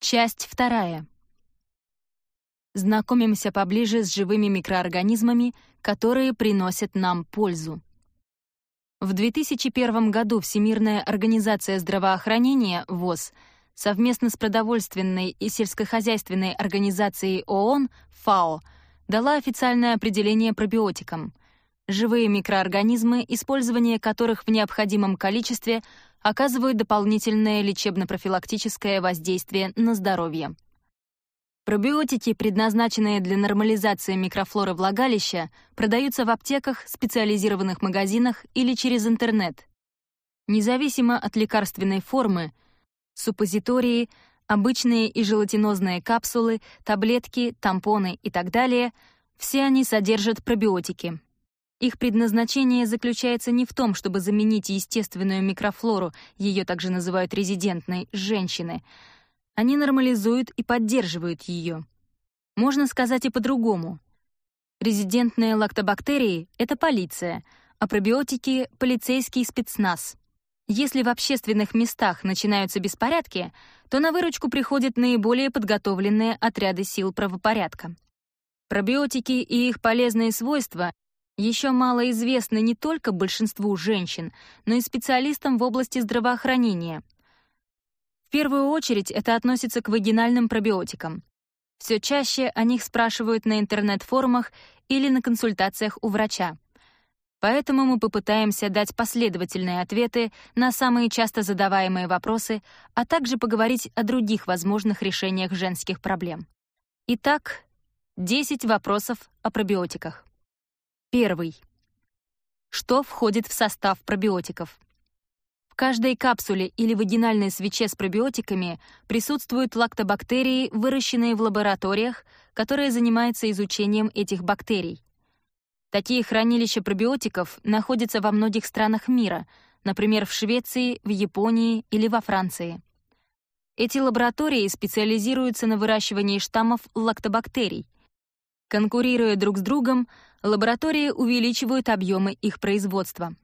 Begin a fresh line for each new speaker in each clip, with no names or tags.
Часть вторая. Знакомимся поближе с живыми микроорганизмами, которые приносят нам пользу. В 2001 году Всемирная организация здравоохранения ВОЗ совместно с Продовольственной и сельскохозяйственной организацией ООН ФАО дала официальное определение пробиотикам — живые микроорганизмы, использование которых в необходимом количестве оказывают дополнительное лечебно-профилактическое воздействие на здоровье. Пробиотики, предназначенные для нормализации микрофлоры влагалища, продаются в аптеках, специализированных магазинах или через интернет. Независимо от лекарственной формы, суппозитории, обычные и желатинозные капсулы, таблетки, тампоны и так далее, все они содержат пробиотики. Их предназначение заключается не в том, чтобы заменить естественную микрофлору, ее также называют резидентной, женщины. Они нормализуют и поддерживают ее. Можно сказать и по-другому. Резидентные лактобактерии — это полиция, а пробиотики — полицейский спецназ. Если в общественных местах начинаются беспорядки, то на выручку приходят наиболее подготовленные отряды сил правопорядка. Пробиотики и их полезные свойства еще мало известно не только большинству женщин, но и специалистам в области здравоохранения. В первую очередь это относится к вагинальным пробиотикам. Все чаще о них спрашивают на интернет-форумах или на консультациях у врача. Поэтому мы попытаемся дать последовательные ответы на самые часто задаваемые вопросы, а также поговорить о других возможных решениях женских проблем. Итак, 10 вопросов о пробиотиках. Первый. Что входит в состав пробиотиков? В каждой капсуле или вагинальной свече с пробиотиками присутствуют лактобактерии, выращенные в лабораториях, которые занимаются изучением этих бактерий. Такие хранилища пробиотиков находятся во многих странах мира, например, в Швеции, в Японии или во Франции. Эти лаборатории специализируются на выращивании штаммов лактобактерий — Конкурируя друг с другом, лаборатории увеличивают объемы их производства.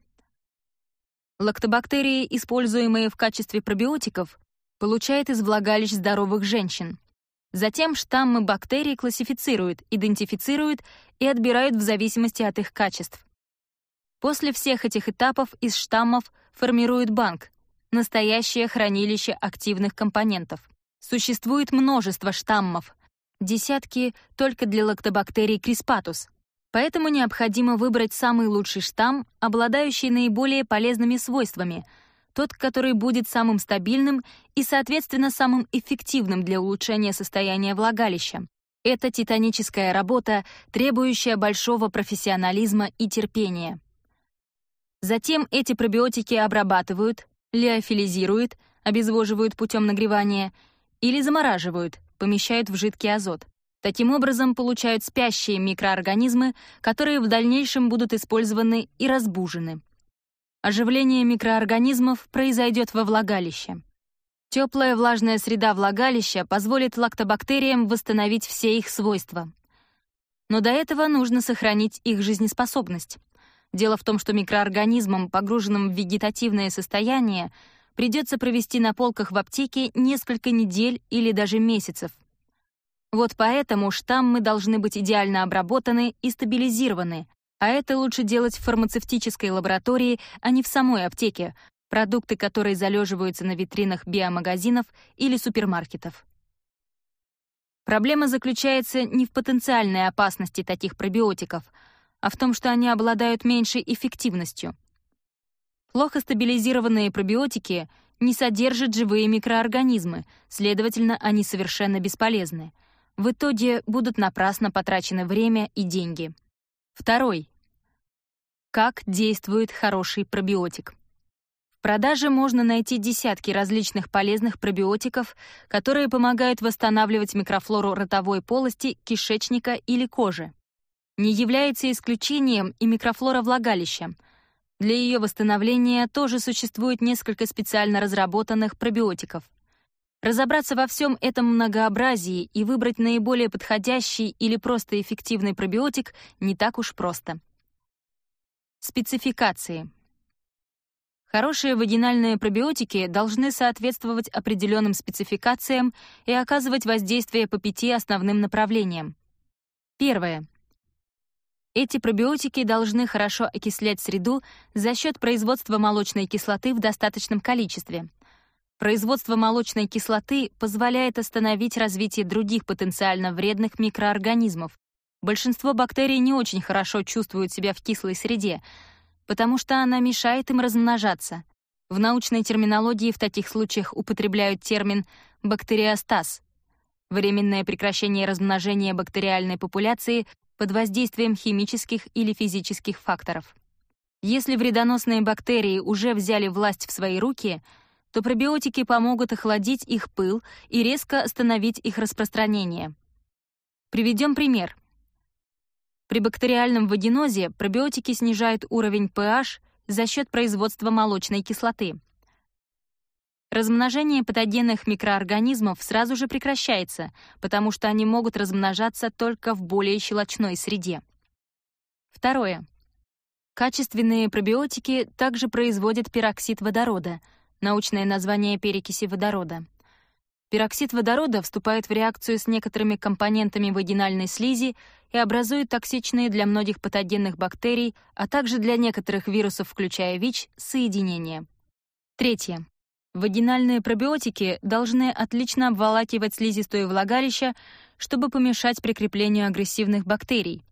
Лактобактерии, используемые в качестве пробиотиков, получают из влагалищ здоровых женщин. Затем штаммы бактерий классифицируют, идентифицируют и отбирают в зависимости от их качеств. После всех этих этапов из штаммов формируют банк — настоящее хранилище активных компонентов. Существует множество штаммов, десятки только для лактобактерий Криспатус, поэтому необходимо выбрать самый лучший штамм, обладающий наиболее полезными свойствами, тот, который будет самым стабильным и, соответственно, самым эффективным для улучшения состояния влагалища. Это титаническая работа, требующая большого профессионализма и терпения. Затем эти пробиотики обрабатывают, лиофилизируют, обезвоживают путем нагревания или замораживают, помещают в жидкий азот. Таким образом, получают спящие микроорганизмы, которые в дальнейшем будут использованы и разбужены. Оживление микроорганизмов произойдет во влагалище. Теплая влажная среда влагалища позволит лактобактериям восстановить все их свойства. Но до этого нужно сохранить их жизнеспособность. Дело в том, что микроорганизмам, погруженным в вегетативное состояние, придется провести на полках в аптеке несколько недель или даже месяцев. Вот поэтому штаммы должны быть идеально обработаны и стабилизированы, а это лучше делать в фармацевтической лаборатории, а не в самой аптеке, продукты которые залеживаются на витринах биомагазинов или супермаркетов. Проблема заключается не в потенциальной опасности таких пробиотиков, а в том, что они обладают меньшей эффективностью — Плохо стабилизированные пробиотики не содержат живые микроорганизмы, следовательно, они совершенно бесполезны. В итоге будут напрасно потрачены время и деньги. Второй. Как действует хороший пробиотик? В продаже можно найти десятки различных полезных пробиотиков, которые помогают восстанавливать микрофлору ротовой полости, кишечника или кожи. Не является исключением и микрофлора влагалища — для ее восстановления тоже существует несколько специально разработанных пробиотиков. Разобраться во всем этом многообразии и выбрать наиболее подходящий или просто эффективный пробиотик не так уж просто. Спецификации. Хорошие вагинальные пробиотики должны соответствовать определенным спецификациям и оказывать воздействие по пяти основным направлениям. Первое. Эти пробиотики должны хорошо окислять среду за счет производства молочной кислоты в достаточном количестве. Производство молочной кислоты позволяет остановить развитие других потенциально вредных микроорганизмов. Большинство бактерий не очень хорошо чувствуют себя в кислой среде, потому что она мешает им размножаться. В научной терминологии в таких случаях употребляют термин «бактериостаз», Временное прекращение размножения бактериальной популяции под воздействием химических или физических факторов. Если вредоносные бактерии уже взяли власть в свои руки, то пробиотики помогут охладить их пыл и резко остановить их распространение. Приведем пример. При бактериальном вагинозе пробиотики снижают уровень pH за счет производства молочной кислоты — Размножение патогенных микроорганизмов сразу же прекращается, потому что они могут размножаться только в более щелочной среде. Второе. Качественные пробиотики также производят пероксид водорода, научное название перекиси водорода. Пероксид водорода вступает в реакцию с некоторыми компонентами вагинальной слизи и образует токсичные для многих патогенных бактерий, а также для некоторых вирусов, включая ВИЧ, соединения. Третье. Вагинальные пробиотики должны отлично обволакивать слизистую влагалища, чтобы помешать прикреплению агрессивных бактерий.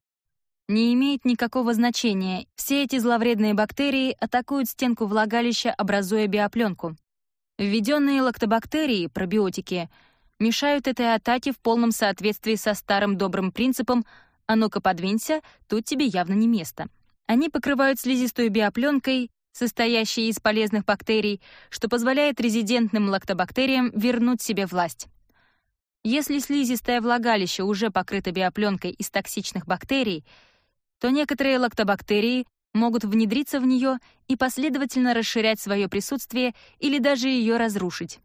Не имеет никакого значения, все эти зловредные бактерии атакуют стенку влагалища, образуя биопленку. Введенные лактобактерии, пробиотики, мешают этой атаке в полном соответствии со старым добрым принципом «а ну-ка подвинься, тут тебе явно не место». Они покрывают слизистую биопленкой состоящий из полезных бактерий, что позволяет резидентным лактобактериям вернуть себе власть. Если слизистое влагалище уже покрыто биопленкой из токсичных бактерий, то некоторые лактобактерии могут внедриться в нее и последовательно расширять свое присутствие или даже ее разрушить.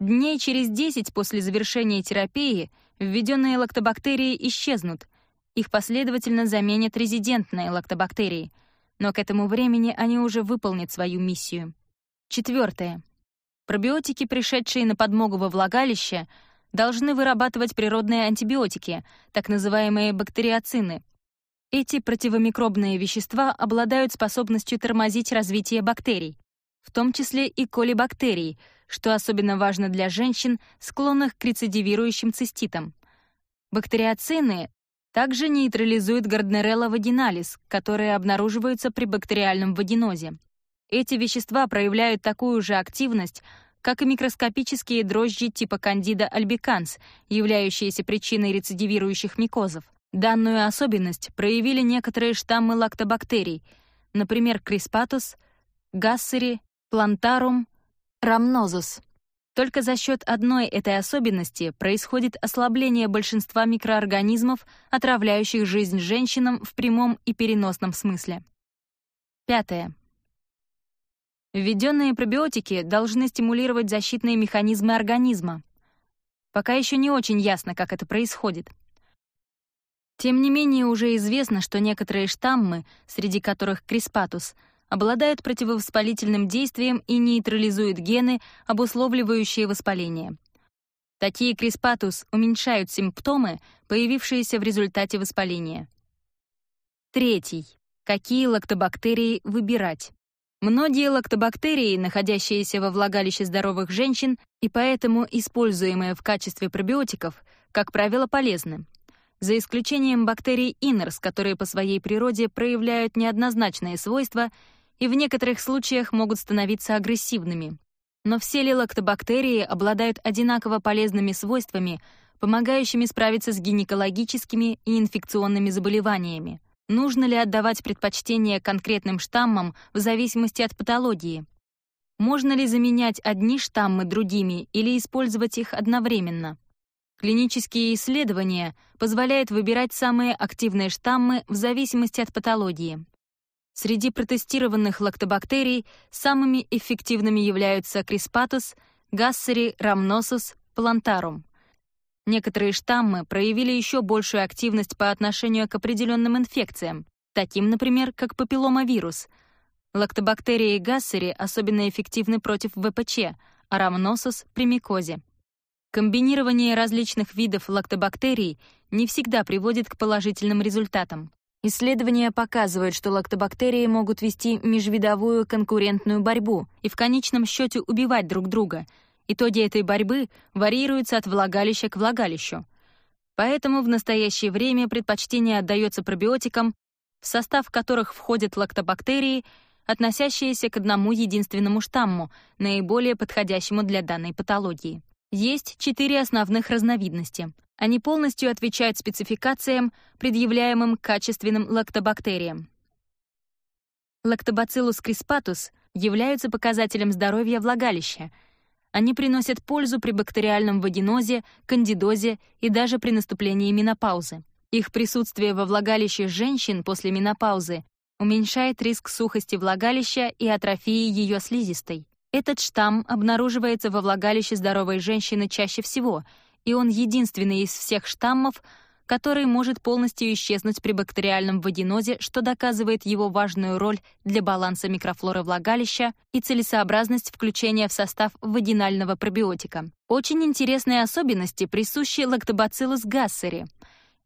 Дней через 10 после завершения терапии введенные лактобактерии исчезнут, их последовательно заменят резидентные лактобактерии — но к этому времени они уже выполнят свою миссию. Четвертое. Пробиотики, пришедшие на подмогу во влагалище, должны вырабатывать природные антибиотики, так называемые бактериоцины. Эти противомикробные вещества обладают способностью тормозить развитие бактерий, в том числе и колибактерий, что особенно важно для женщин, склонных к рецидивирующим циститам. Бактериоцины также нейтрализует Гарднерелла вагиналис, которые обнаруживаются при бактериальном вагинозе. Эти вещества проявляют такую же активность, как и микроскопические дрожжи типа кандида альбиканс, являющиеся причиной рецидивирующих микозов. Данную особенность проявили некоторые штаммы лактобактерий, например, криспатус, гассери, плантарум, рамнозус. Только за счет одной этой особенности происходит ослабление большинства микроорганизмов, отравляющих жизнь женщинам в прямом и переносном смысле. Пятое. Введенные пробиотики должны стимулировать защитные механизмы организма. Пока еще не очень ясно, как это происходит. Тем не менее, уже известно, что некоторые штаммы, среди которых криспатус — обладает противовоспалительным действием и нейтрализует гены, обусловливающие воспаление. Такие криспатус уменьшают симптомы, появившиеся в результате воспаления. Третий. Какие лактобактерии выбирать? Многие лактобактерии, находящиеся во влагалище здоровых женщин и поэтому используемые в качестве пробиотиков, как правило, полезны. За исключением бактерий инерс, которые по своей природе проявляют неоднозначные свойства и в некоторых случаях могут становиться агрессивными. Но все лилактобактерии обладают одинаково полезными свойствами, помогающими справиться с гинекологическими и инфекционными заболеваниями. Нужно ли отдавать предпочтение конкретным штаммам в зависимости от патологии? Можно ли заменять одни штаммы другими или использовать их одновременно? Клинические исследования позволяют выбирать самые активные штаммы в зависимости от патологии. Среди протестированных лактобактерий самыми эффективными являются криспатус, гассери, рамносус, плантарум. Некоторые штаммы проявили еще большую активность по отношению к определенным инфекциям, таким, например, как папилломавирус. Лактобактерии гассери особенно эффективны против ВПЧ, а рамносус — при микозе. Комбинирование различных видов лактобактерий не всегда приводит к положительным результатам. Исследования показывают, что лактобактерии могут вести межвидовую конкурентную борьбу и в конечном счете убивать друг друга. Итоги этой борьбы варьируются от влагалища к влагалищу. Поэтому в настоящее время предпочтение отдается пробиотикам, в состав которых входят лактобактерии, относящиеся к одному единственному штамму, наиболее подходящему для данной патологии. Есть четыре основных разновидности. Они полностью отвечают спецификациям, предъявляемым качественным лактобактериям. Лактобациллус криспатус являются показателем здоровья влагалища. Они приносят пользу при бактериальном вагинозе, кандидозе и даже при наступлении менопаузы. Их присутствие во влагалище женщин после менопаузы уменьшает риск сухости влагалища и атрофии ее слизистой. Этот штамм обнаруживается во влагалище здоровой женщины чаще всего, и он единственный из всех штаммов, который может полностью исчезнуть при бактериальном вагинозе, что доказывает его важную роль для баланса микрофлоры влагалища и целесообразность включения в состав вагинального пробиотика. Очень интересные особенности присущи лактобациллус гассери.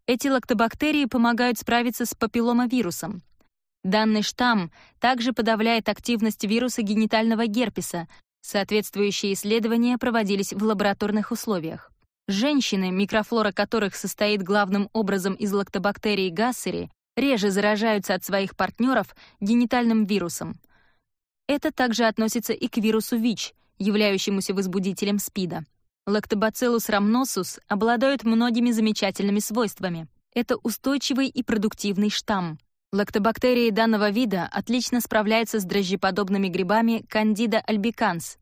Эти лактобактерии помогают справиться с папилломовирусом — Данный штамм также подавляет активность вируса генитального герпеса. Соответствующие исследования проводились в лабораторных условиях. Женщины, микрофлора которых состоит главным образом из лактобактерий Гассери, реже заражаются от своих партнеров генитальным вирусом. Это также относится и к вирусу ВИЧ, являющемуся возбудителем СПИДа. Лактобациллус рамносус обладает многими замечательными свойствами. Это устойчивый и продуктивный штамм. Лактобактерии данного вида отлично справляются с дрожжеподобными грибами Candida albicans,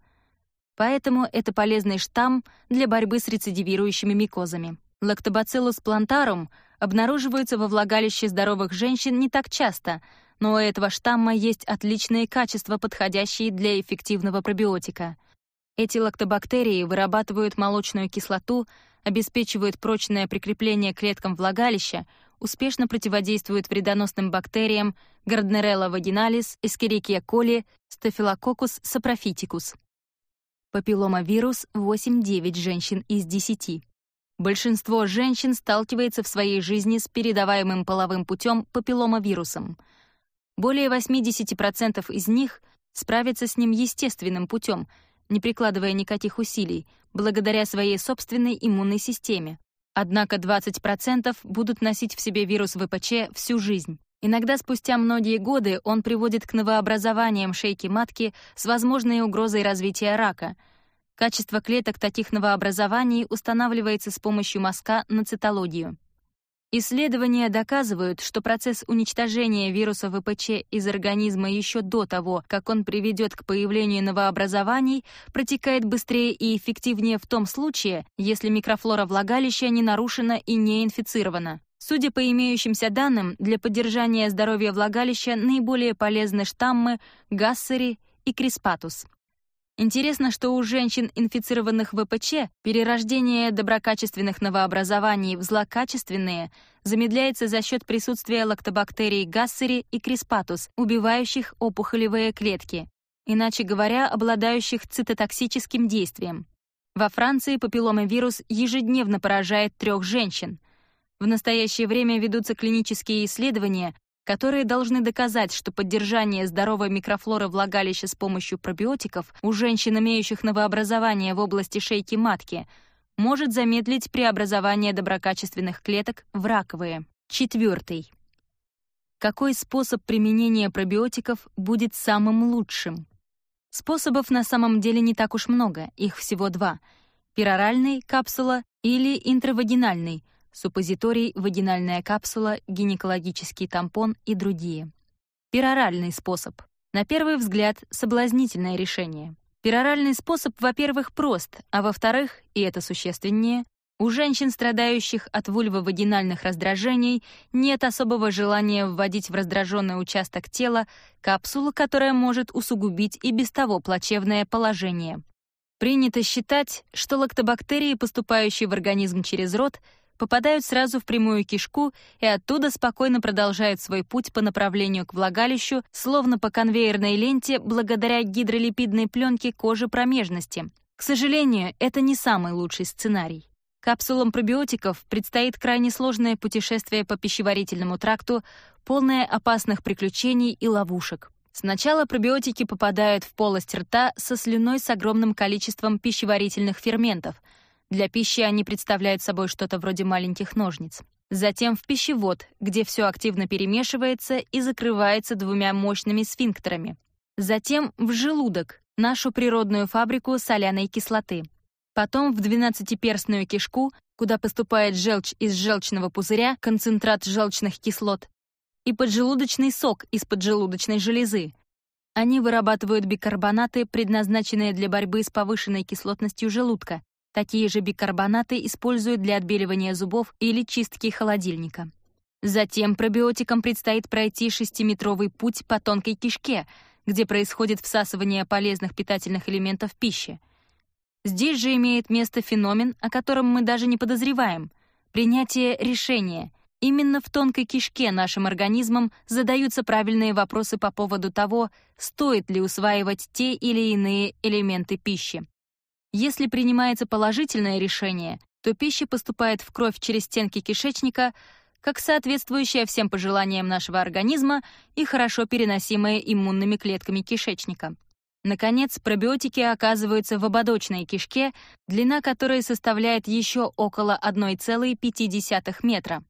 поэтому это полезный штамм для борьбы с рецидивирующими микозами. Лактобациллус plantarum обнаруживается во влагалище здоровых женщин не так часто, но у этого штамма есть отличные качества, подходящие для эффективного пробиотика. Эти лактобактерии вырабатывают молочную кислоту, обеспечивают прочное прикрепление к клеткам влагалища, успешно противодействует вредоносным бактериям Gardnerella vaginalis, Escherichia coli, Staphylococcus saprophyticus. Папилломавирус 8-9 женщин из 10. Большинство женщин сталкивается в своей жизни с передаваемым половым путем папилломавирусом. Более 80% из них справятся с ним естественным путем, не прикладывая никаких усилий, благодаря своей собственной иммунной системе, Однако 20% будут носить в себе вирус ВПЧ всю жизнь. Иногда спустя многие годы он приводит к новообразованиям шейки матки с возможной угрозой развития рака. Качество клеток таких новообразований устанавливается с помощью мазка на цитологию. Исследования доказывают, что процесс уничтожения вируса ВПЧ из организма еще до того, как он приведет к появлению новообразований, протекает быстрее и эффективнее в том случае, если микрофлора влагалища не нарушена и не инфицирована. Судя по имеющимся данным, для поддержания здоровья влагалища наиболее полезны штаммы Гассери и Криспатус. Интересно, что у женщин, инфицированных ВПЧ, перерождение доброкачественных новообразований в злокачественные замедляется за счет присутствия лактобактерий Гассери и Криспатус, убивающих опухолевые клетки, иначе говоря, обладающих цитотоксическим действием. Во Франции папилломовирус ежедневно поражает трех женщин. В настоящее время ведутся клинические исследования, которые должны доказать, что поддержание здоровой микрофлоры влагалища с помощью пробиотиков у женщин, имеющих новообразование в области шейки матки, может замедлить преобразование доброкачественных клеток в раковые. Четвертый. Какой способ применения пробиотиков будет самым лучшим? Способов на самом деле не так уж много, их всего два. Пероральный, капсула, или интравагинальный, суппозиторий, вагинальная капсула, гинекологический тампон и другие. Пероральный способ. На первый взгляд, соблазнительное решение. Пероральный способ, во-первых, прост, а во-вторых, и это существеннее, у женщин, страдающих от вульвовагинальных раздражений, нет особого желания вводить в раздраженный участок тела капсулу, которая может усугубить и без того плачевное положение. Принято считать, что лактобактерии, поступающие в организм через рот, попадают сразу в прямую кишку и оттуда спокойно продолжают свой путь по направлению к влагалищу, словно по конвейерной ленте благодаря гидролипидной пленке кожи промежности. К сожалению, это не самый лучший сценарий. Капсулам пробиотиков предстоит крайне сложное путешествие по пищеварительному тракту, полное опасных приключений и ловушек. Сначала пробиотики попадают в полость рта со слюной с огромным количеством пищеварительных ферментов — для пищи они представляют собой что-то вроде маленьких ножниц. Затем в пищевод, где все активно перемешивается и закрывается двумя мощными сфинктерами. Затем в желудок, нашу природную фабрику соляной кислоты. Потом в двенадцатиперстную кишку, куда поступает желчь из желчного пузыря, концентрат желчных кислот, и поджелудочный сок из поджелудочной железы. Они вырабатывают бикарбонаты, предназначенные для борьбы с повышенной кислотностью желудка, такие же бикарбонаты используют для отбеливания зубов или чистки холодильника. Затем пробиотикам предстоит пройти шестиметровый путь по тонкой кишке, где происходит всасывание полезных питательных элементов пищи. Здесь же имеет место феномен, о котором мы даже не подозреваем — принятие решения. Именно в тонкой кишке нашим организмом задаются правильные вопросы по поводу того, стоит ли усваивать те или иные элементы пищи. Если принимается положительное решение, то пища поступает в кровь через стенки кишечника, как соответствующая всем пожеланиям нашего организма и хорошо переносимая иммунными клетками кишечника. Наконец, пробиотики оказываются в ободочной кишке, длина которой составляет еще около 1,5 метра.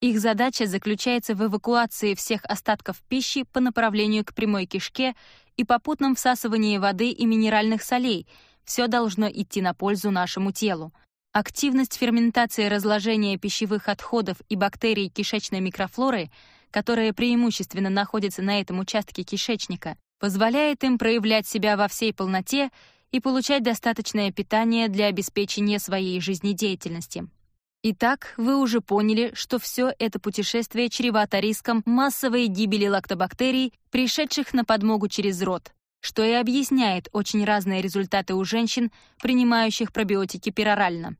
Их задача заключается в эвакуации всех остатков пищи по направлению к прямой кишке и попутном всасывании воды и минеральных солей — все должно идти на пользу нашему телу. Активность ферментации разложения пищевых отходов и бактерий кишечной микрофлоры, которые преимущественно находятся на этом участке кишечника, позволяет им проявлять себя во всей полноте и получать достаточное питание для обеспечения своей жизнедеятельности. Итак, вы уже поняли, что все это путешествие чревато риском массовой гибели лактобактерий, пришедших на подмогу через рот, что и объясняет очень разные результаты у женщин, принимающих пробиотики перорально.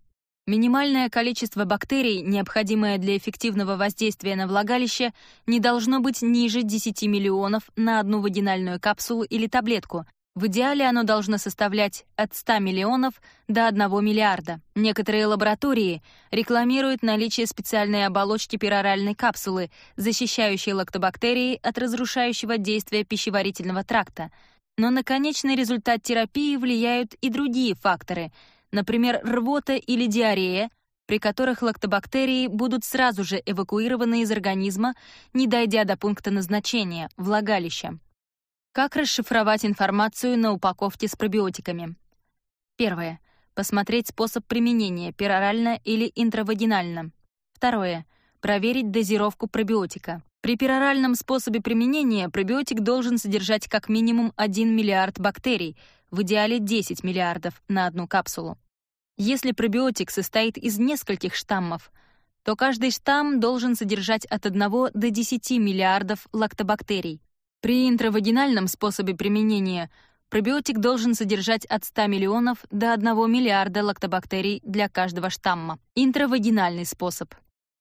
Минимальное количество бактерий, необходимое для эффективного воздействия на влагалище, не должно быть ниже 10 миллионов на одну вагинальную капсулу или таблетку. В идеале оно должно составлять от 100 миллионов до 1 миллиарда. Некоторые лаборатории рекламируют наличие специальной оболочки пероральной капсулы, защищающей лактобактерии от разрушающего действия пищеварительного тракта — но на конечный результат терапии влияют и другие факторы, например, рвота или диарея, при которых лактобактерии будут сразу же эвакуированы из организма, не дойдя до пункта назначения, влагалища. Как расшифровать информацию на упаковке с пробиотиками? Первое. Посмотреть способ применения перорально или интравагинально. Второе. Проверить дозировку пробиотика. При пероральном способе применения пробиотик должен содержать как минимум 1 миллиард бактерий, в идеале 10 миллиардов на одну капсулу. Если пробиотик состоит из нескольких штаммов, то каждый штамм должен содержать от 1 до 10 миллиардов лактобактерий. При интравагинальном способе применения пробиотик должен содержать от 100 миллионов до 1 миллиарда лактобактерий для каждого штамма. Интравагинальный способ.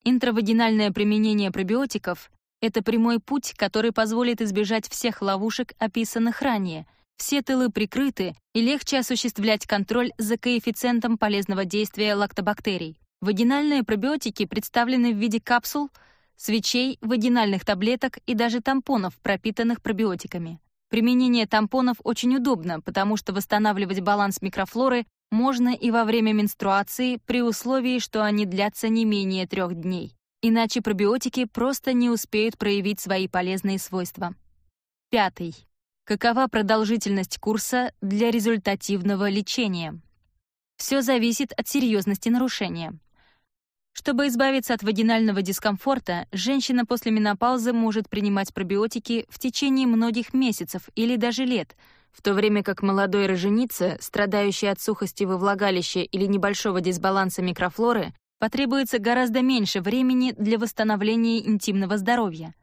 Интравагинальное применение пробиотиков это прямой путь, который позволит избежать всех ловушек, описанных ранее. Все тылы прикрыты, и легче осуществлять контроль за коэффициентом полезного действия лактобактерий. Вагинальные пробиотики представлены в виде капсул, свечей, вагинальных таблеток и даже тампонов, пропитанных пробиотиками. Применение тампонов очень удобно, потому что восстанавливать баланс микрофлоры можно и во время менструации при условии, что они длятся не менее трех дней иначе пробиотики просто не успеют проявить свои полезные свойства. Пятый. Какова продолжительность курса для результативного лечения? Все зависит от серьезности нарушения. Чтобы избавиться от вагинального дискомфорта, женщина после менопаузы может принимать пробиотики в течение многих месяцев или даже лет, в то время как молодой роженица, страдающей от сухости во влагалище или небольшого дисбаланса микрофлоры, потребуется гораздо меньше времени для восстановления интимного здоровья.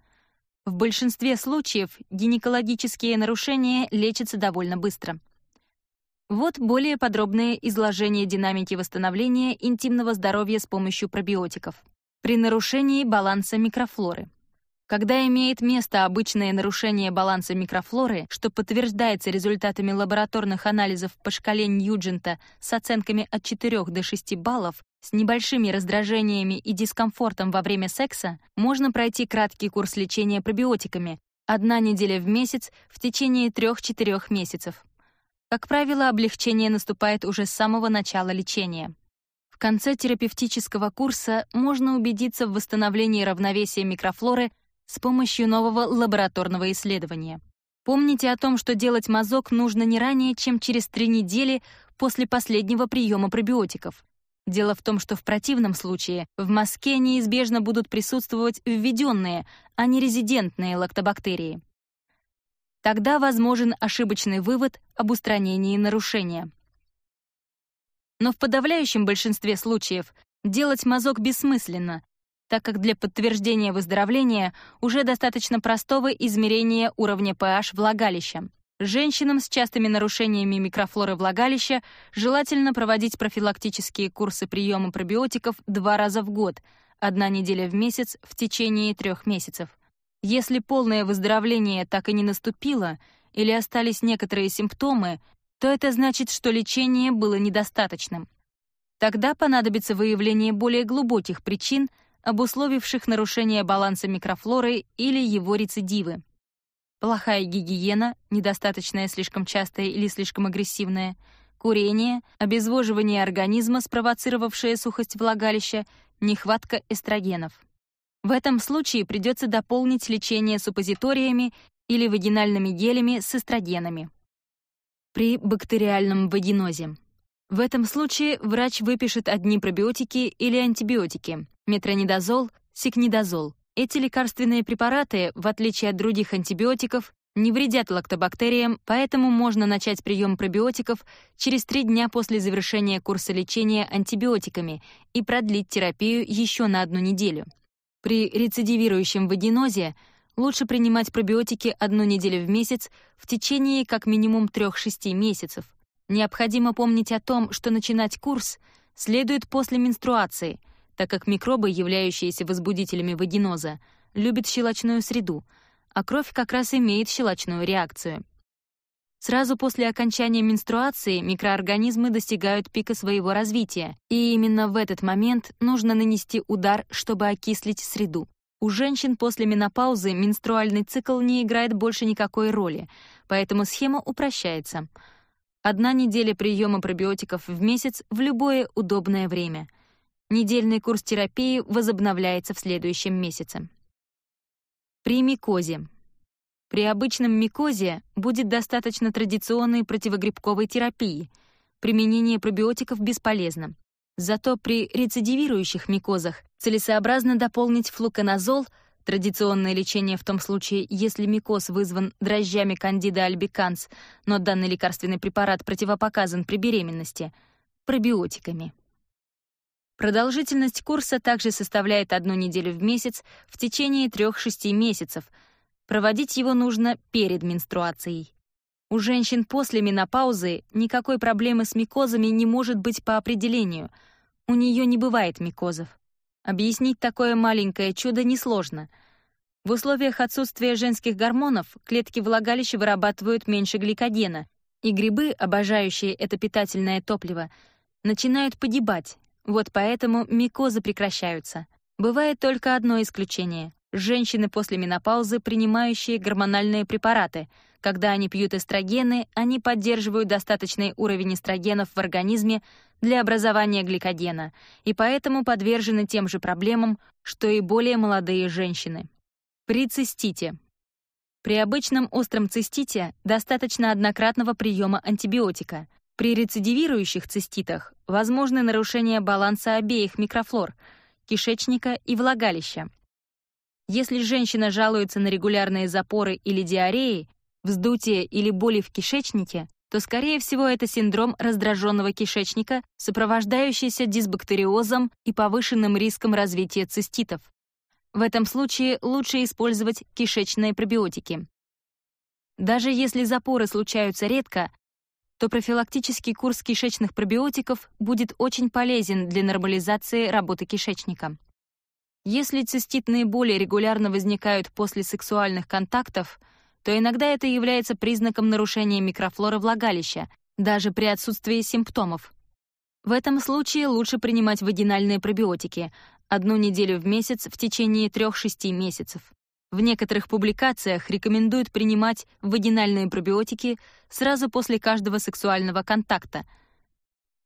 В большинстве случаев гинекологические нарушения лечатся довольно быстро. Вот более подробное изложение динамики восстановления интимного здоровья с помощью пробиотиков. При нарушении баланса микрофлоры. Когда имеет место обычное нарушение баланса микрофлоры, что подтверждается результатами лабораторных анализов по шкале Ньюджента с оценками от 4 до 6 баллов, с небольшими раздражениями и дискомфортом во время секса можно пройти краткий курс лечения пробиотиками одна неделя в месяц в течение 3-4 месяцев. Как правило, облегчение наступает уже с самого начала лечения. В конце терапевтического курса можно убедиться в восстановлении равновесия микрофлоры с помощью нового лабораторного исследования. Помните о том, что делать мазок нужно не ранее, чем через 3 недели после последнего приема пробиотиков. Дело в том, что в противном случае в мазке неизбежно будут присутствовать введенные, а не резидентные лактобактерии. Тогда возможен ошибочный вывод об устранении нарушения. Но в подавляющем большинстве случаев делать мазок бессмысленно, так как для подтверждения выздоровления уже достаточно простого измерения уровня pH влагалища — Женщинам с частыми нарушениями микрофлоры влагалища желательно проводить профилактические курсы приема пробиотиков два раза в год, одна неделя в месяц в течение трех месяцев. Если полное выздоровление так и не наступило или остались некоторые симптомы, то это значит, что лечение было недостаточным. Тогда понадобится выявление более глубоких причин, обусловивших нарушение баланса микрофлоры или его рецидивы плохая гигиена, недостаточная, слишком частая или слишком агрессивная, курение, обезвоживание организма, спровоцировавшее сухость влагалища, нехватка эстрогенов. В этом случае придется дополнить лечение суппозиториями или вагинальными гелями с эстрогенами. При бактериальном вагинозе. В этом случае врач выпишет одни пробиотики или антибиотики — метронидозол, сикнидозол — эти лекарственные препараты, в отличие от других антибиотиков, не вредят лактобактериям, поэтому можно начать прием пробиотиков через 3 дня после завершения курса лечения антибиотиками и продлить терапию еще на одну неделю. При рецидивирующем вагинозе лучше принимать пробиотики одну неделю в месяц в течение как минимум 3-6 месяцев. Необходимо помнить о том, что начинать курс следует после менструации — так как микробы, являющиеся возбудителями вагиноза, любят щелочную среду, а кровь как раз имеет щелочную реакцию. Сразу после окончания менструации микроорганизмы достигают пика своего развития, и именно в этот момент нужно нанести удар, чтобы окислить среду. У женщин после менопаузы менструальный цикл не играет больше никакой роли, поэтому схема упрощается. Одна неделя приема пробиотиков в месяц в любое удобное время — Недельный курс терапии возобновляется в следующем месяце. При микозе. При обычном микозе будет достаточно традиционной противогрибковой терапии. Применение пробиотиков бесполезно. Зато при рецидивирующих микозах целесообразно дополнить флуконазол, традиционное лечение в том случае, если микоз вызван дрожжами кандида альбиканс, но данный лекарственный препарат противопоказан при беременности, пробиотиками. Продолжительность курса также составляет одну неделю в месяц в течение 3-6 месяцев. Проводить его нужно перед менструацией. У женщин после менопаузы никакой проблемы с микозами не может быть по определению. У нее не бывает микозов. Объяснить такое маленькое чудо несложно. В условиях отсутствия женских гормонов клетки влагалища вырабатывают меньше гликогена, и грибы, обожающие это питательное топливо, начинают погибать, вот поэтому микозы прекращаются. Бывает только одно исключение — женщины после менопаузы, принимающие гормональные препараты. Когда они пьют эстрогены, они поддерживают достаточный уровень эстрогенов в организме для образования гликогена и поэтому подвержены тем же проблемам, что и более молодые женщины. При цистите. При обычном остром цистите достаточно однократного приема антибиотика — при рецидивирующих циститах возможны нарушения баланса обеих микрофлор — кишечника и влагалища. Если женщина жалуется на регулярные запоры или диареи, вздутие или боли в кишечнике, то, скорее всего, это синдром раздраженного кишечника, сопровождающийся дисбактериозом и повышенным риском развития циститов. В этом случае лучше использовать кишечные пробиотики. Даже если запоры случаются редко, то профилактический курс кишечных пробиотиков будет очень полезен для нормализации работы кишечника. Если циститные боли регулярно возникают после сексуальных контактов, то иногда это является признаком нарушения микрофлоры влагалища, даже при отсутствии симптомов. В этом случае лучше принимать вагинальные пробиотики одну неделю в месяц в течение 3-6 месяцев. В некоторых публикациях рекомендуют принимать вагинальные пробиотики сразу после каждого сексуального контакта,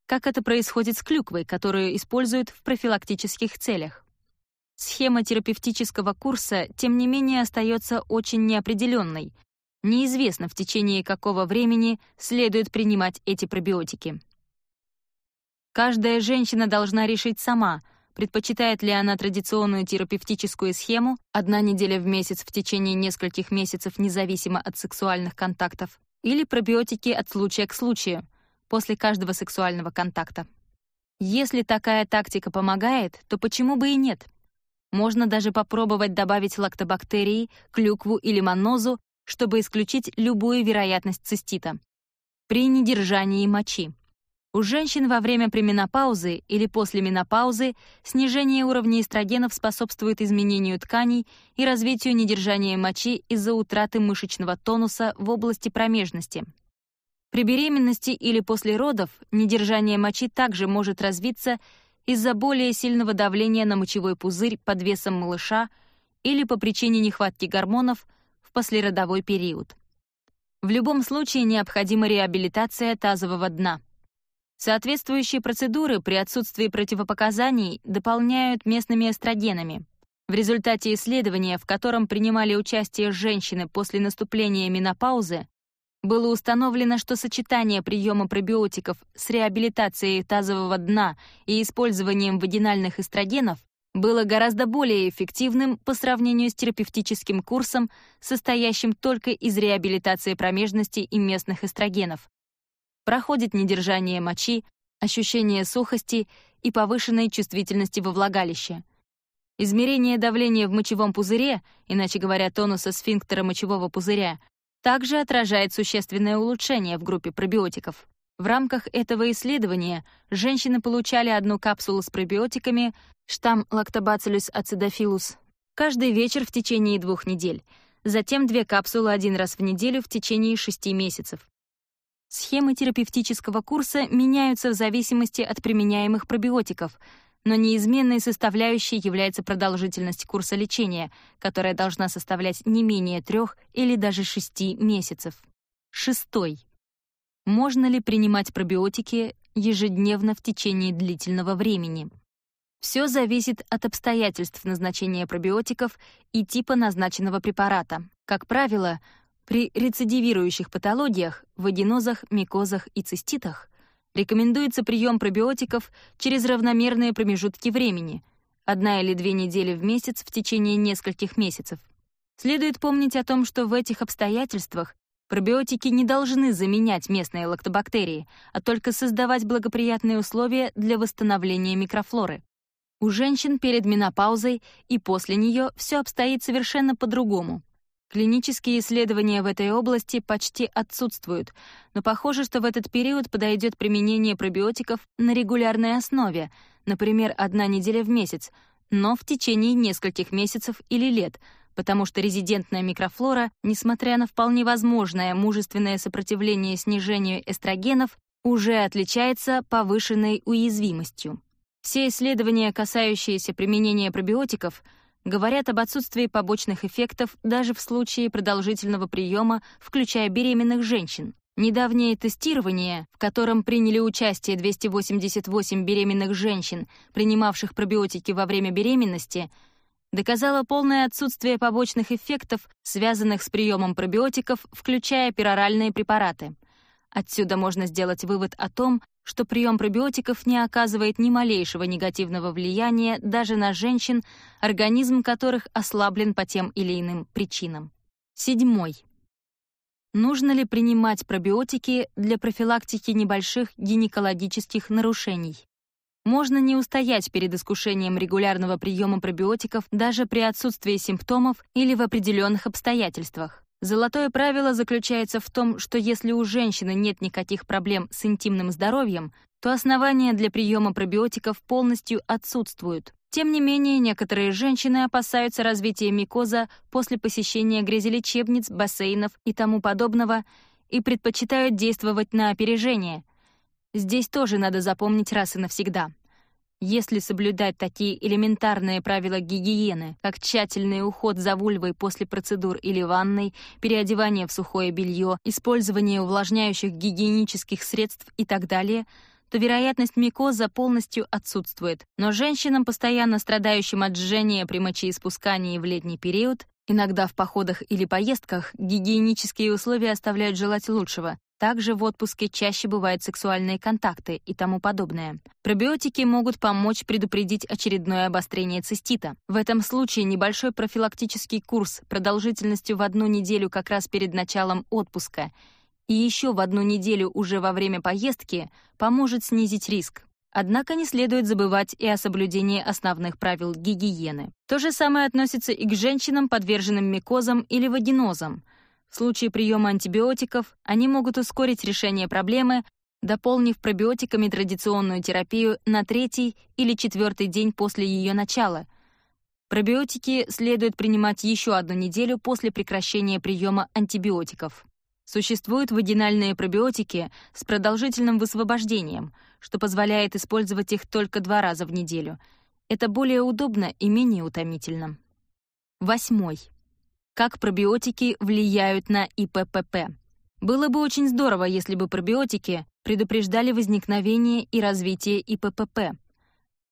как это происходит с клюквой, которую используют в профилактических целях. Схема терапевтического курса, тем не менее, остается очень неопределенной. Неизвестно, в течение какого времени следует принимать эти пробиотики. Каждая женщина должна решить сама — Предпочитает ли она традиционную терапевтическую схему «одна неделя в месяц в течение нескольких месяцев независимо от сексуальных контактов» или пробиотики от случая к случаю после каждого сексуального контакта? Если такая тактика помогает, то почему бы и нет? Можно даже попробовать добавить лактобактерии, клюкву или манозу, чтобы исключить любую вероятность цистита. При недержании мочи — у женщин во время пременопаузы или после менопаузы снижение уровня эстрогенов способствует изменению тканей и развитию недержания мочи из-за утраты мышечного тонуса в области промежности. При беременности или после родов недержание мочи также может развиться из-за более сильного давления на мочевой пузырь под весом малыша или по причине нехватки гормонов в послеродовой период. В любом случае необходима реабилитация тазового дна — Соответствующие процедуры при отсутствии противопоказаний дополняют местными эстрогенами. В результате исследования, в котором принимали участие женщины после наступления менопаузы, было установлено, что сочетание приема пробиотиков с реабилитацией тазового дна и использованием вагинальных эстрогенов было гораздо более эффективным по сравнению с терапевтическим курсом, состоящим только из реабилитации промежности и местных эстрогенов, проходит недержание мочи, ощущение сухости и повышенной чувствительности во влагалище. Измерение давления в мочевом пузыре, иначе говоря, тонуса сфинктера мочевого пузыря, также отражает существенное улучшение в группе пробиотиков. В рамках этого исследования женщины получали одну капсулу с пробиотиками, штамм Lactobacillus acidophilus, каждый вечер в течение двух недель, затем две капсулы один раз в неделю в течение шести месяцев. Схемы терапевтического курса меняются в зависимости от применяемых пробиотиков, но неизменной составляющей является продолжительность курса лечения, которая должна составлять не менее трех или даже шести месяцев. Шестой. Можно ли принимать пробиотики ежедневно в течение длительного времени? Все зависит от обстоятельств назначения пробиотиков и типа назначенного препарата. Как правило, при рецидивирующих патологиях, вагинозах, микозах и циститах рекомендуется прием пробиотиков через равномерные промежутки времени — одна или две недели в месяц в течение нескольких месяцев. Следует помнить о том, что в этих обстоятельствах пробиотики не должны заменять местные лактобактерии, а только создавать благоприятные условия для восстановления микрофлоры. У женщин перед менопаузой и после нее все обстоит совершенно по-другому. Клинические исследования в этой области почти отсутствуют, но похоже, что в этот период подойдет применение пробиотиков на регулярной основе, например, одна неделя в месяц, но в течение нескольких месяцев или лет, потому что резидентная микрофлора, несмотря на вполне возможное мужественное сопротивление снижению эстрогенов, уже отличается повышенной уязвимостью. Все исследования, касающиеся применения пробиотиков — говорят об отсутствии побочных эффектов даже в случае продолжительного приема, включая беременных женщин. Недавнее тестирование, в котором приняли участие 288 беременных женщин, принимавших пробиотики во время беременности, доказало полное отсутствие побочных эффектов, связанных с приемом пробиотиков, включая пероральные препараты — Отсюда можно сделать вывод о том, что прием пробиотиков не оказывает ни малейшего негативного влияния даже на женщин, организм которых ослаблен по тем или иным причинам. Седьмой. Нужно ли принимать пробиотики для профилактики небольших гинекологических нарушений? Можно не устоять перед искушением регулярного приема пробиотиков даже при отсутствии симптомов или в определенных обстоятельствах. Золотое правило заключается в том, что если у женщины нет никаких проблем с интимным здоровьем, то основания для приема пробиотиков полностью отсутствуют. Тем не менее, некоторые женщины опасаются развития микоза после посещения грязелечебниц, бассейнов и тому подобного и предпочитают действовать на опережение. Здесь тоже надо запомнить раз и навсегда. Если соблюдать такие элементарные правила гигиены, как тщательный уход за вульвой после процедур или ванной, переодевание в сухое белье, использование увлажняющих гигиенических средств и так далее — то вероятность микоза полностью отсутствует. Но женщинам, постоянно страдающим от жжения при мочеиспускании в летний период, иногда в походах или поездках, гигиенические условия оставляют желать лучшего, также в отпуске чаще бывают сексуальные контакты и тому подобное. Пробиотики могут помочь предупредить очередное обострение цистита. В этом случае небольшой профилактический курс продолжительностью в одну неделю как раз перед началом отпуска и еще в одну неделю уже во время поездки поможет снизить риск. Однако не следует забывать и о соблюдении основных правил гигиены. То же самое относится и к женщинам, подверженным микозам или вагинозам – в случае приема антибиотиков они могут ускорить решение проблемы, дополнив пробиотиками традиционную терапию на третий или четвертый день после ее начала. Пробиотики следует принимать еще одну неделю после прекращения приема антибиотиков. Существуют вагинальные пробиотики с продолжительным высвобождением, что позволяет использовать их только два раза в неделю. Это более удобно и менее утомительно. Восьмой как пробиотики влияют на ИППП. Было бы очень здорово, если бы пробиотики предупреждали возникновение и развитие ИППП.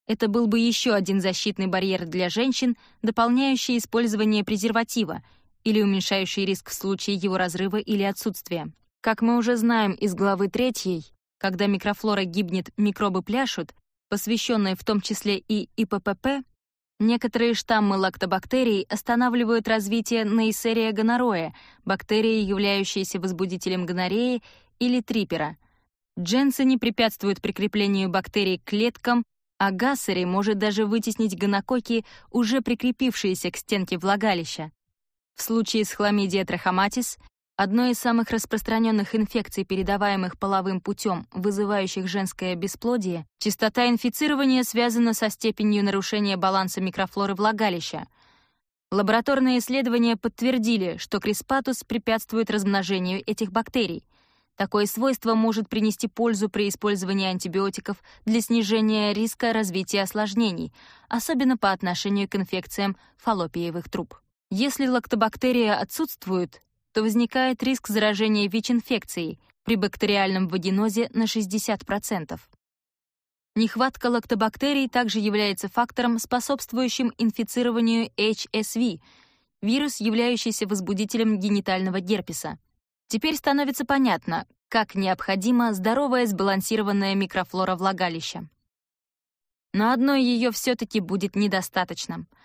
Это был бы еще один защитный барьер для женщин, дополняющий использование презерватива или уменьшающий риск в случае его разрыва или отсутствия. Как мы уже знаем из главы 3, когда микрофлора гибнет, микробы пляшут, посвященная в том числе и ИППП, Некоторые штаммы лактобактерий останавливают развитие нейсерия гонорея, бактерии, являющейся возбудителем гонореи или трипера. Дженсы не препятствуют прикреплению бактерий к клеткам, а гассери может даже вытеснить гонококи, уже прикрепившиеся к стенке влагалища. В случае с хламидией трахоматис Одной из самых распространенных инфекций, передаваемых половым путем, вызывающих женское бесплодие, частота инфицирования связана со степенью нарушения баланса микрофлоры влагалища. Лабораторные исследования подтвердили, что креспатус препятствует размножению этих бактерий. Такое свойство может принести пользу при использовании антибиотиков для снижения риска развития осложнений, особенно по отношению к инфекциям фаллопиевых труб. Если лактобактерия отсутствует, то возникает риск заражения ВИЧ-инфекцией при бактериальном вагинозе на 60%. Нехватка лактобактерий также является фактором, способствующим инфицированию HSV, вирус, являющийся возбудителем генитального герпеса. Теперь становится понятно, как необходима здоровая сбалансированная микрофлора влагалища. Но одной ее все-таки будет недостаточно —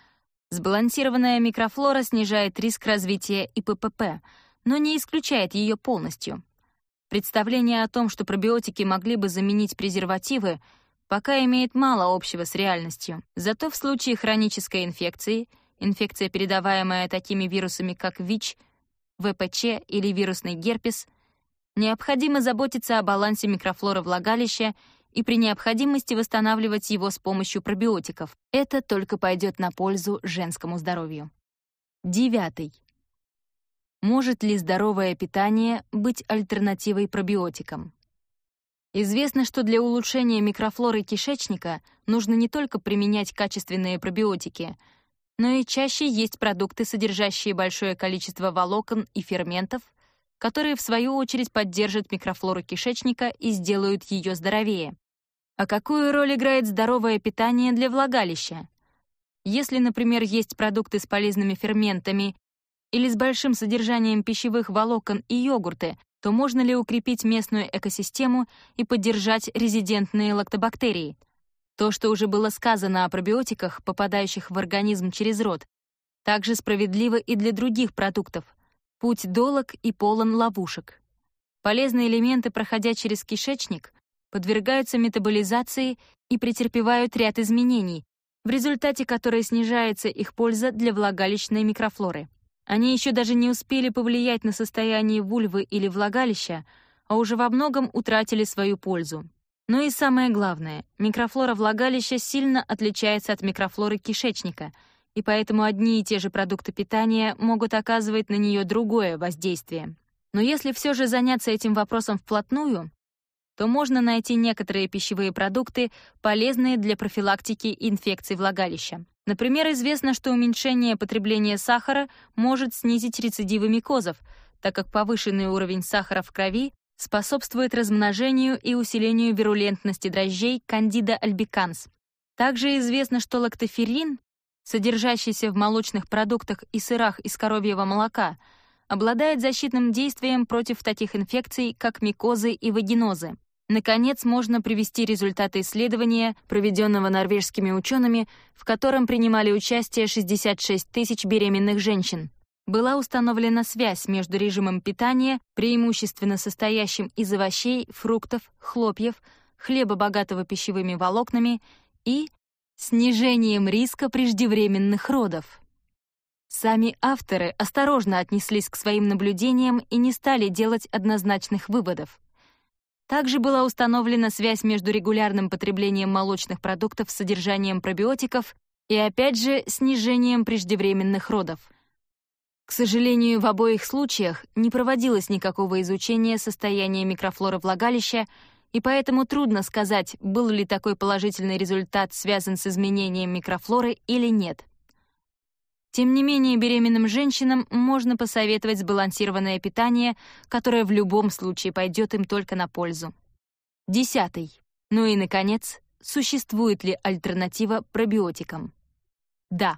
Сбалансированная микрофлора снижает риск развития ИППП, но не исключает ее полностью. Представление о том, что пробиотики могли бы заменить презервативы, пока имеет мало общего с реальностью. Зато в случае хронической инфекции, инфекция, передаваемая такими вирусами, как ВИЧ, ВПЧ или вирусный герпес, необходимо заботиться о балансе микрофлоры влагалища и при необходимости восстанавливать его с помощью пробиотиков. Это только пойдет на пользу женскому здоровью. Девятый. Может ли здоровое питание быть альтернативой пробиотикам? Известно, что для улучшения микрофлоры кишечника нужно не только применять качественные пробиотики, но и чаще есть продукты, содержащие большое количество волокон и ферментов — которые, в свою очередь, поддержат микрофлору кишечника и сделают ее здоровее. А какую роль играет здоровое питание для влагалища? Если, например, есть продукты с полезными ферментами или с большим содержанием пищевых волокон и йогурты, то можно ли укрепить местную экосистему и поддержать резидентные лактобактерии? То, что уже было сказано о пробиотиках, попадающих в организм через рот, также справедливо и для других продуктов — Путь долог и полон ловушек. Полезные элементы, проходя через кишечник, подвергаются метаболизации и претерпевают ряд изменений, в результате которой снижается их польза для влагалищной микрофлоры. Они еще даже не успели повлиять на состояние вульвы или влагалища, а уже во многом утратили свою пользу. Но и самое главное, микрофлора влагалища сильно отличается от микрофлоры кишечника — и поэтому одни и те же продукты питания могут оказывать на нее другое воздействие. Но если все же заняться этим вопросом вплотную, то можно найти некоторые пищевые продукты, полезные для профилактики инфекций влагалища. Например, известно, что уменьшение потребления сахара может снизить рецидивы микозов, так как повышенный уровень сахара в крови способствует размножению и усилению вирулентности дрожжей кандида альбиканс. Также известно, что лактоферин содержащийся в молочных продуктах и сырах из коровьего молока, обладает защитным действием против таких инфекций, как микозы и вагинозы. Наконец, можно привести результаты исследования, проведенного норвежскими учеными, в котором принимали участие 66 тысяч беременных женщин. Была установлена связь между режимом питания, преимущественно состоящим из овощей, фруктов, хлопьев, хлеба, богатого пищевыми волокнами, и снижением риска преждевременных родов. Сами авторы осторожно отнеслись к своим наблюдениям и не стали делать однозначных выводов. Также была установлена связь между регулярным потреблением молочных продуктов с содержанием пробиотиков и, опять же, снижением преждевременных родов. К сожалению, в обоих случаях не проводилось никакого изучения состояния микрофлоры влагалища и поэтому трудно сказать, был ли такой положительный результат связан с изменением микрофлоры или нет. Тем не менее, беременным женщинам можно посоветовать сбалансированное питание, которое в любом случае пойдет им только на пользу. Десятый. Ну и, наконец, существует ли альтернатива пробиотикам? Да.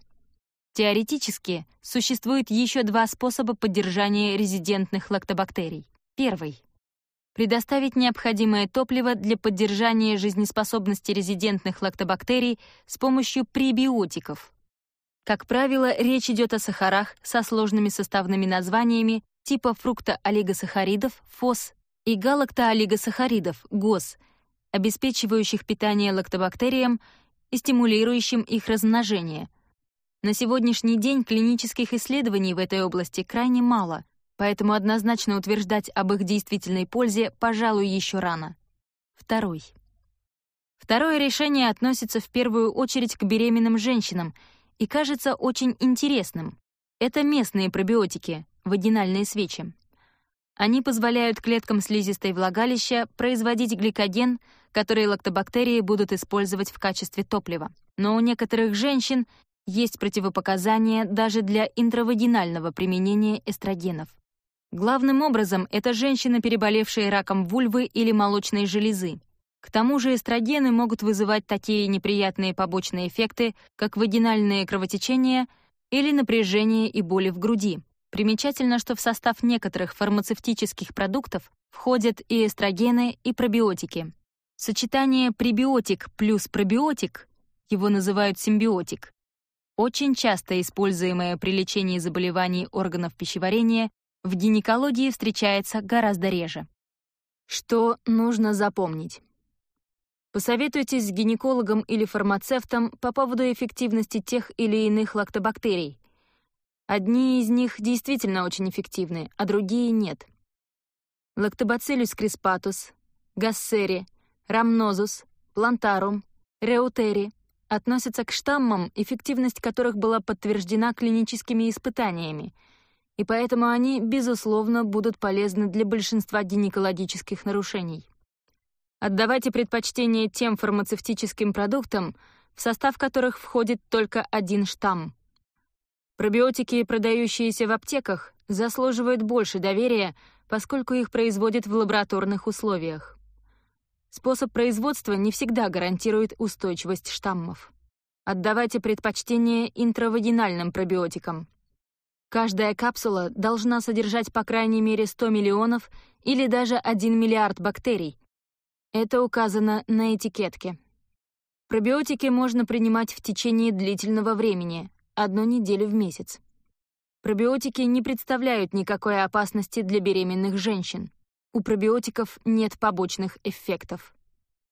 Теоретически существует еще два способа поддержания резидентных лактобактерий. Первый предоставить необходимое топливо для поддержания жизнеспособности резидентных лактобактерий с помощью пребиотиков. Как правило, речь идет о сахарах со сложными составными названиями типа фруктоолигосахаридов, фос, и галактоолигосахаридов, гос, обеспечивающих питание лактобактериям и стимулирующим их размножение. На сегодняшний день клинических исследований в этой области крайне мало, поэтому однозначно утверждать об их действительной пользе, пожалуй, еще рано. Второй. Второе решение относится в первую очередь к беременным женщинам и кажется очень интересным. Это местные пробиотики, вагинальные свечи. Они позволяют клеткам слизистой влагалища производить гликоген, который лактобактерии будут использовать в качестве топлива. Но у некоторых женщин есть противопоказания даже для интравагинального применения эстрогенов. Главным образом это женщины, переболевшие раком вульвы или молочной железы. К тому же эстрогены могут вызывать такие неприятные побочные эффекты, как вагинальные кровотечения или напряжение и боли в груди. Примечательно, что в состав некоторых фармацевтических продуктов входят и эстрогены, и пробиотики. Сочетание пребиотик плюс пробиотик, его называют симбиотик, очень часто используемое при лечении заболеваний органов пищеварения в гинекологии встречается гораздо реже. Что нужно запомнить? Посоветуйтесь с гинекологом или фармацевтом по поводу эффективности тех или иных лактобактерий. Одни из них действительно очень эффективны, а другие нет. Лактобациллюс криспатус, гассери, рамнозус, плантарум, реутери относятся к штаммам, эффективность которых была подтверждена клиническими испытаниями — и поэтому они, безусловно, будут полезны для большинства гинекологических нарушений. Отдавайте предпочтение тем фармацевтическим продуктам, в состав которых входит только один штамм. Пробиотики, продающиеся в аптеках, заслуживают больше доверия, поскольку их производят в лабораторных условиях. Способ производства не всегда гарантирует устойчивость штаммов. Отдавайте предпочтение интравагинальным пробиотикам. Каждая капсула должна содержать по крайней мере 100 миллионов или даже 1 миллиард бактерий. Это указано на этикетке. Пробиотики можно принимать в течение длительного времени, одну неделю в месяц. Пробиотики не представляют никакой опасности для беременных женщин. У пробиотиков нет побочных эффектов.